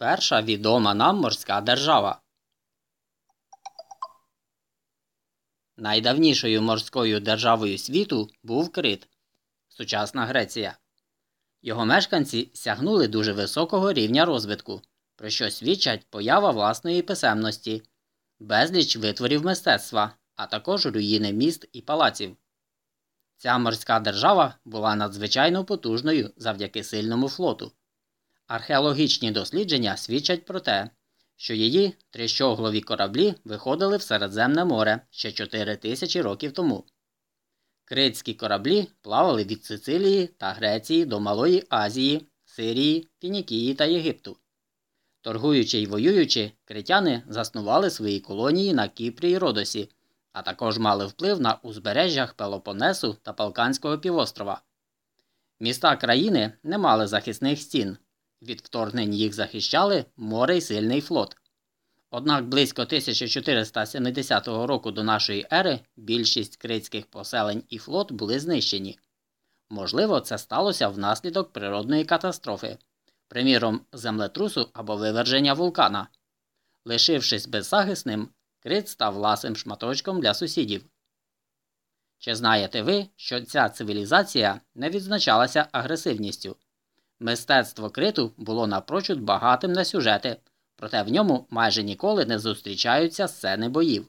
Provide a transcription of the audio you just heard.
Перша відома нам морська держава. Найдавнішою морською державою світу був Крит, сучасна Греція. Його мешканці сягнули дуже високого рівня розвитку, про що свідчать поява власної писемності, безліч витворів мистецтва, а також руїни міст і палаців. Ця морська держава була надзвичайно потужною завдяки сильному флоту. Археологічні дослідження свідчать про те, що її трищоглові кораблі виходили в Середземне море ще 4 тисячі років тому. Критські кораблі плавали від Сицилії та Греції до Малої Азії, Сирії, Фінікії та Єгипту. Торгуючи й воюючи, критяни заснували свої колонії на Кіпрі й Родосі, а також мали вплив на узбережжях Пелопонесу та Балканського півострова. Міста країни не мали захисних стін. Від вторгнень їх захищали море й сильний флот. Однак близько 1470 року до нашої ери більшість критських поселень і флот були знищені. Можливо, це сталося внаслідок природної катастрофи, приміром, землетрусу або виверження вулкана. Лишившись беззахисним, крит став ласим шматочком для сусідів. Чи знаєте ви, що ця цивілізація не відзначалася агресивністю? Мистецтво криту було напрочуд багатим на сюжети, проте в ньому майже ніколи не зустрічаються сцени боїв.